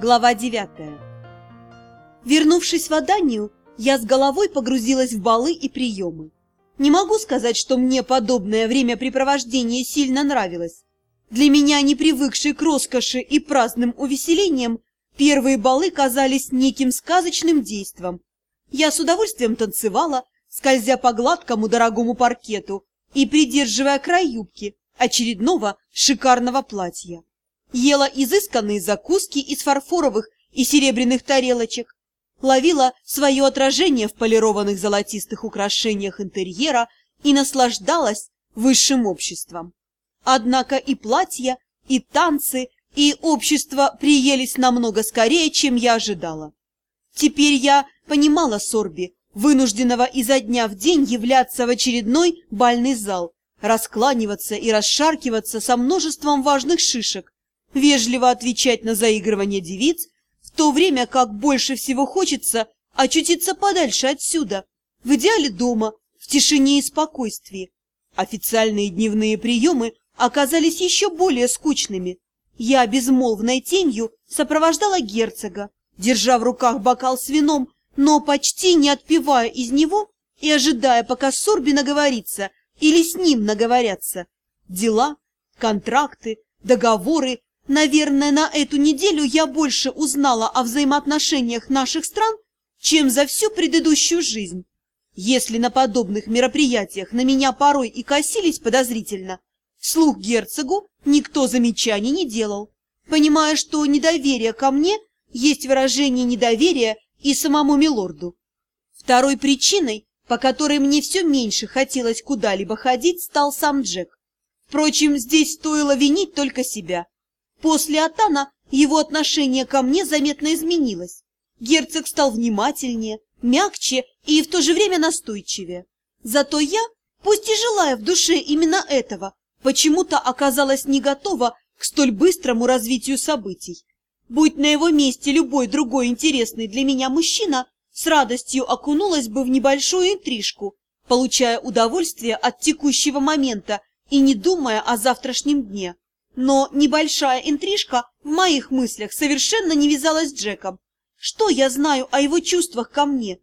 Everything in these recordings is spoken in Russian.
Глава 9 Вернувшись в Аданию, я с головой погрузилась в балы и приемы. Не могу сказать, что мне подобное времяпрепровождение сильно нравилось. Для меня, не привыкшей к роскоши и праздным увеселениям, первые балы казались неким сказочным действом. Я с удовольствием танцевала, скользя по гладкому дорогому паркету и придерживая край юбки очередного шикарного платья ела изысканные закуски из фарфоровых и серебряных тарелочек, ловила свое отражение в полированных золотистых украшениях интерьера и наслаждалась высшим обществом. Однако и платья, и танцы, и общество приелись намного скорее, чем я ожидала. Теперь я понимала Сорби, вынужденного изо дня в день являться в очередной бальный зал, раскланиваться и расшаркиваться со множеством важных шишек, вежливо отвечать на заигрывание девиц, в то время как больше всего хочется очутиться подальше отсюда, в идеале дома, в тишине и спокойствии. Официальные дневные приемы оказались еще более скучными. Я безмолвной тенью сопровождала герцога, держа в руках бокал с вином, но почти не отпивая из него и ожидая, пока Сорби наговорится или с ним наговорятся. Дела, контракты, договоры Наверное, на эту неделю я больше узнала о взаимоотношениях наших стран, чем за всю предыдущую жизнь. Если на подобных мероприятиях на меня порой и косились подозрительно, вслух герцогу никто замечаний не делал, понимая, что недоверие ко мне есть выражение недоверия и самому милорду. Второй причиной, по которой мне все меньше хотелось куда-либо ходить, стал сам Джек. Впрочем, здесь стоило винить только себя. После Атана его отношение ко мне заметно изменилось. Герцог стал внимательнее, мягче и в то же время настойчивее. Зато я, пусть и желая в душе именно этого, почему-то оказалась не готова к столь быстрому развитию событий. Будь на его месте любой другой интересный для меня мужчина, с радостью окунулась бы в небольшую интрижку, получая удовольствие от текущего момента и не думая о завтрашнем дне. Но небольшая интрижка в моих мыслях совершенно не вязалась с Джеком. Что я знаю о его чувствах ко мне?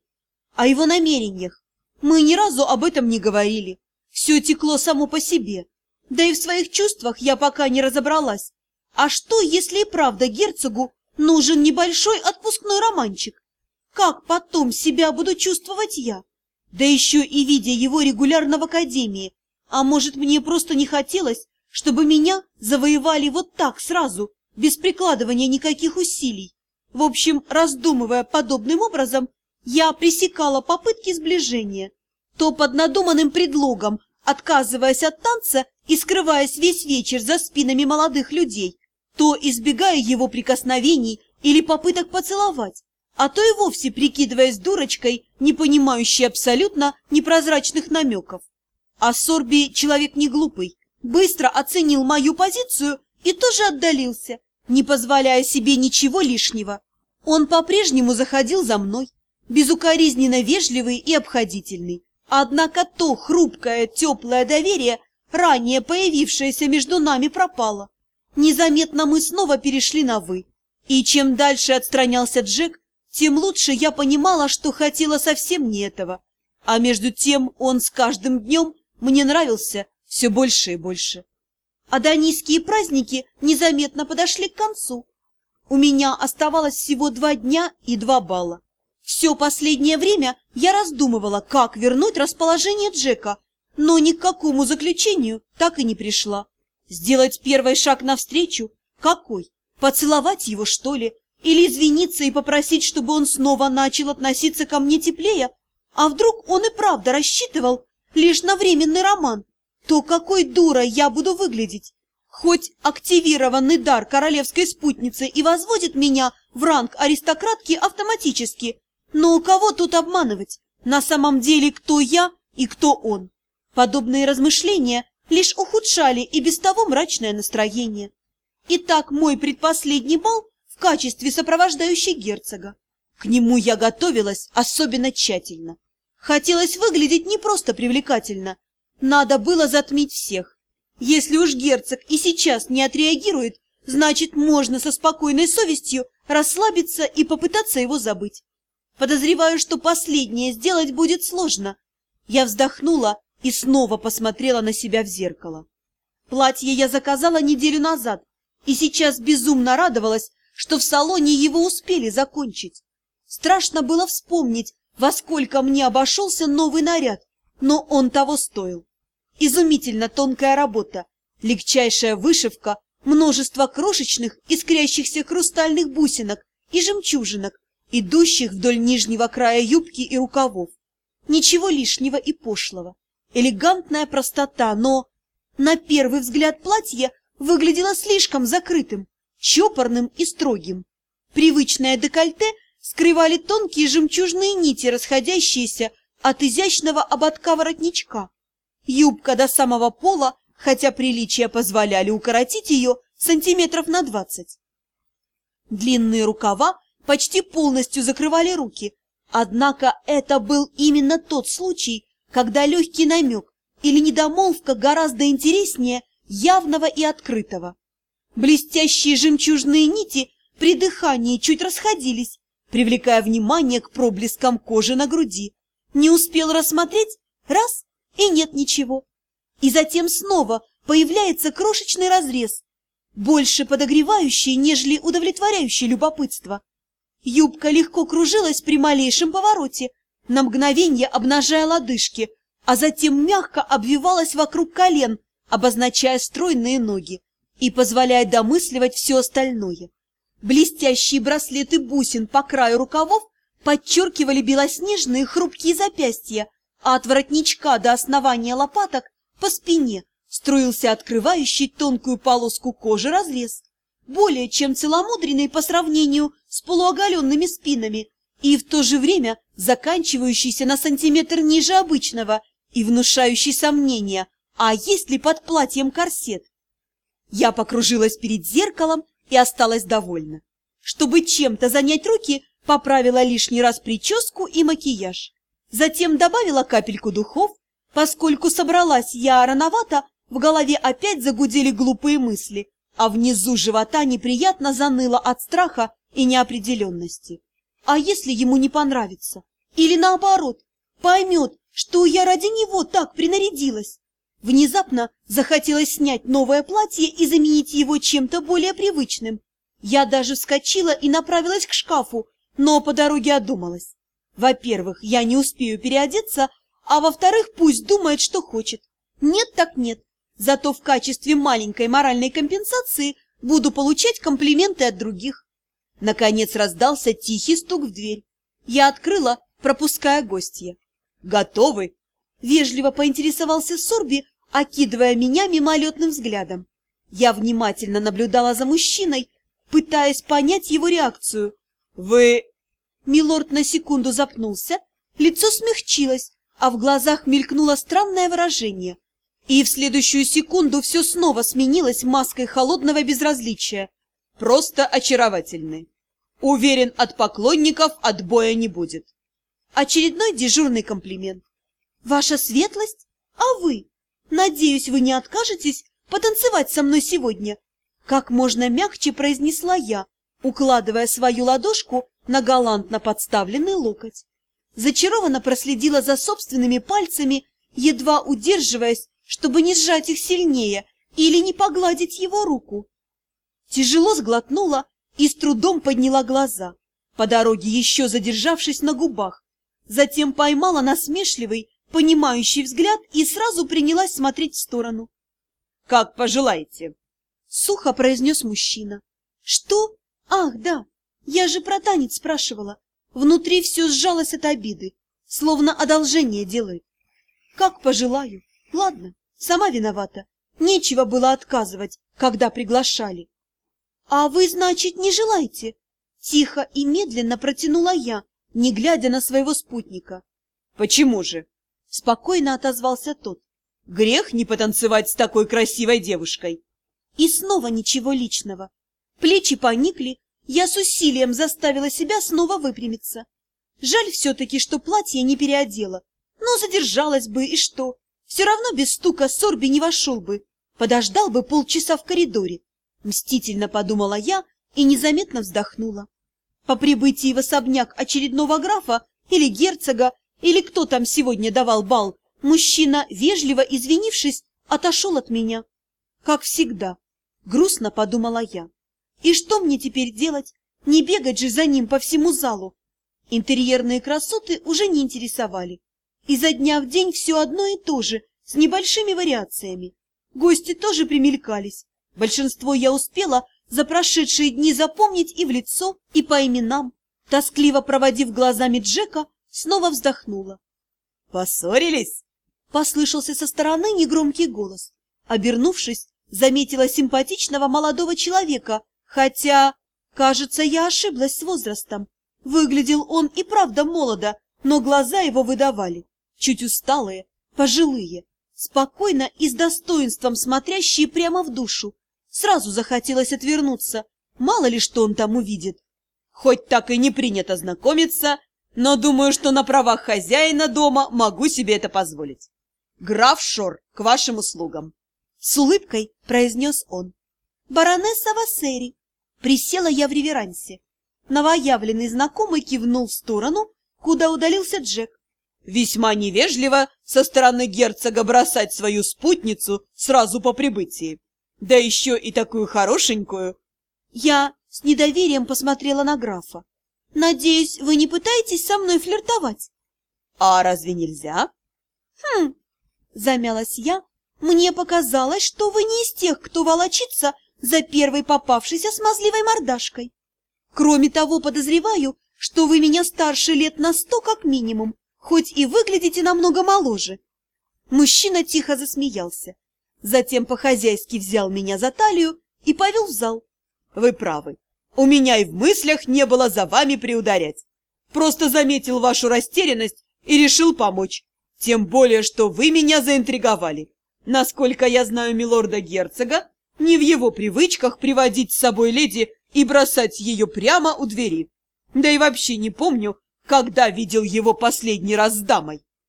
О его намерениях? Мы ни разу об этом не говорили. Все текло само по себе. Да и в своих чувствах я пока не разобралась. А что, если и правда герцогу нужен небольшой отпускной романчик? Как потом себя буду чувствовать я? Да еще и видя его регулярно в академии. А может, мне просто не хотелось, чтобы меня завоевали вот так сразу, без прикладывания никаких усилий. В общем, раздумывая подобным образом, я пресекала попытки сближения, то под надуманным предлогом, отказываясь от танца и скрываясь весь вечер за спинами молодых людей, то избегая его прикосновений или попыток поцеловать, а то и вовсе прикидываясь дурочкой, не понимающей абсолютно непрозрачных намеков. А Сорби человек не глупый, быстро оценил мою позицию и тоже отдалился, не позволяя себе ничего лишнего. Он по-прежнему заходил за мной, безукоризненно вежливый и обходительный. Однако то хрупкое, теплое доверие, ранее появившееся между нами, пропало. Незаметно мы снова перешли на «вы». И чем дальше отстранялся Джек, тем лучше я понимала, что хотела совсем не этого. А между тем он с каждым днем мне нравился все больше и больше. А данийские праздники незаметно подошли к концу. У меня оставалось всего два дня и два балла. Все последнее время я раздумывала, как вернуть расположение Джека, но ни к какому заключению так и не пришла. Сделать первый шаг навстречу? Какой? Поцеловать его, что ли? Или извиниться и попросить, чтобы он снова начал относиться ко мне теплее? А вдруг он и правда рассчитывал лишь на временный роман? То какой дурой я буду выглядеть? Хоть активированный дар королевской спутницы и возводит меня в ранг аристократки автоматически, но у кого тут обманывать? На самом деле кто я и кто он? Подобные размышления лишь ухудшали и без того мрачное настроение. Итак, мой предпоследний бал в качестве сопровождающей герцога. К нему я готовилась особенно тщательно. Хотелось выглядеть не просто привлекательно, надо было затмить всех. Если уж герцог и сейчас не отреагирует, значит, можно со спокойной совестью расслабиться и попытаться его забыть. Подозреваю, что последнее сделать будет сложно. Я вздохнула и снова посмотрела на себя в зеркало. Платье я заказала неделю назад, и сейчас безумно радовалась, что в салоне его успели закончить. Страшно было вспомнить, во сколько мне обошелся новый наряд, но он того стоил. Изумительно тонкая работа, легчайшая вышивка, множество крошечных искрящихся хрустальных бусинок и жемчужинок, идущих вдоль нижнего края юбки и рукавов. Ничего лишнего и пошлого. Элегантная простота, но на первый взгляд платье выглядело слишком закрытым, чопорным и строгим. Привычное декольте скрывали тонкие жемчужные нити, расходящиеся от изящного ободка воротничка. Юбка до самого пола, хотя приличия позволяли укоротить ее сантиметров на двадцать. Длинные рукава почти полностью закрывали руки, однако это был именно тот случай, когда легкий намек или недомолвка гораздо интереснее явного и открытого. Блестящие жемчужные нити при дыхании чуть расходились, привлекая внимание к проблескам кожи на груди. Не успел рассмотреть? Раз — и нет ничего. И затем снова появляется крошечный разрез, больше подогревающий, нежели удовлетворяющий любопытство. Юбка легко кружилась при малейшем повороте, на мгновение обнажая лодыжки, а затем мягко обвивалась вокруг колен, обозначая стройные ноги и позволяя домысливать все остальное. Блестящие браслеты бусин по краю рукавов подчеркивали белоснежные хрупкие запястья, а от воротничка до основания лопаток по спине струился открывающий тонкую полоску кожи разрез, более чем целомудренный по сравнению с полуоголенными спинами и в то же время заканчивающийся на сантиметр ниже обычного и внушающий сомнения, а есть ли под платьем корсет. Я покружилась перед зеркалом и осталась довольна. Чтобы чем-то занять руки, поправила лишний раз прическу и макияж. Затем добавила капельку духов. Поскольку собралась я рановато, в голове опять загудели глупые мысли, а внизу живота неприятно заныло от страха и неопределенности. А если ему не понравится? Или наоборот, поймет, что я ради него так принарядилась? Внезапно захотелось снять новое платье и заменить его чем-то более привычным. Я даже вскочила и направилась к шкафу, но по дороге одумалась. Во-первых, я не успею переодеться, а во-вторых, пусть думает, что хочет. Нет так нет. Зато в качестве маленькой моральной компенсации буду получать комплименты от других. Наконец раздался тихий стук в дверь. Я открыла, пропуская гостья. «Готовы?» Вежливо поинтересовался Сорби, окидывая меня мимолетным взглядом. Я внимательно наблюдала за мужчиной, пытаясь понять его реакцию. «Вы...» Милорд на секунду запнулся, лицо смягчилось, а в глазах мелькнуло странное выражение. И в следующую секунду все снова сменилось маской холодного безразличия. Просто очаровательный. Уверен, от поклонников отбоя не будет. Очередной дежурный комплимент. «Ваша светлость? А вы?» «Надеюсь, вы не откажетесь потанцевать со мной сегодня?» Как можно мягче произнесла я, укладывая свою ладошку на галантно подставленный локоть. Зачарованно проследила за собственными пальцами, едва удерживаясь, чтобы не сжать их сильнее или не погладить его руку. Тяжело сглотнула и с трудом подняла глаза, по дороге еще задержавшись на губах. Затем поймала насмешливый, понимающий взгляд и сразу принялась смотреть в сторону. — Как пожелаете, — сухо произнес мужчина. — Что? Ах, да, я же про танец спрашивала. Внутри все сжалось от обиды, словно одолжение делает. Как пожелаю. Ладно, сама виновата. Нечего было отказывать, когда приглашали. — А вы, значит, не желаете? Тихо и медленно протянула я, не глядя на своего спутника. — Почему же? Спокойно отозвался тот. Грех не потанцевать с такой красивой девушкой. И снова ничего личного. Плечи поникли, я с усилием заставила себя снова выпрямиться. Жаль все-таки, что платье не переодела. Но задержалась бы, и что? Все равно без стука Сорби не вошел бы. Подождал бы полчаса в коридоре. Мстительно подумала я и незаметно вздохнула. По прибытии в особняк очередного графа или герцога, или кто там сегодня давал бал, мужчина, вежливо извинившись, отошел от меня. Как всегда, грустно подумала я. И что мне теперь делать? Не бегать же за ним по всему залу. Интерьерные красоты уже не интересовали. Изо дня в день все одно и то же, с небольшими вариациями. Гости тоже примелькались. Большинство я успела за прошедшие дни запомнить и в лицо, и по именам. Тоскливо проводив глазами Джека, снова вздохнула. «Поссорились?» — послышался со стороны негромкий голос. Обернувшись, заметила симпатичного молодого человека, хотя, кажется, я ошиблась с возрастом. Выглядел он и правда молодо, но глаза его выдавали, чуть усталые, пожилые, спокойно и с достоинством смотрящие прямо в душу. Сразу захотелось отвернуться, мало ли что он там увидит. Хоть так и не принято знакомиться, но думаю, что на правах хозяина дома могу себе это позволить. Граф Шор, к вашим услугам. С улыбкой произнес он. Баронесса Вассери. Присела я в реверансе. Новоявленный знакомый кивнул в сторону, куда удалился Джек. Весьма невежливо со стороны герцога бросать свою спутницу сразу по прибытии. Да еще и такую хорошенькую. Я с недоверием посмотрела на графа. Надеюсь, вы не пытаетесь со мной флиртовать? А разве нельзя? Хм, замялась я. Мне показалось, что вы не из тех, кто волочится за первой попавшейся смазливой мордашкой. Кроме того, подозреваю, что вы меня старше лет на сто как минимум, хоть и выглядите намного моложе. Мужчина тихо засмеялся. Затем по-хозяйски взял меня за талию и повел в зал. Вы правы. У меня и в мыслях не было за вами приударять. Просто заметил вашу растерянность и решил помочь. Тем более, что вы меня заинтриговали. Насколько я знаю милорда-герцога, не в его привычках приводить с собой леди и бросать ее прямо у двери. Да и вообще не помню, когда видел его последний раз с дамой.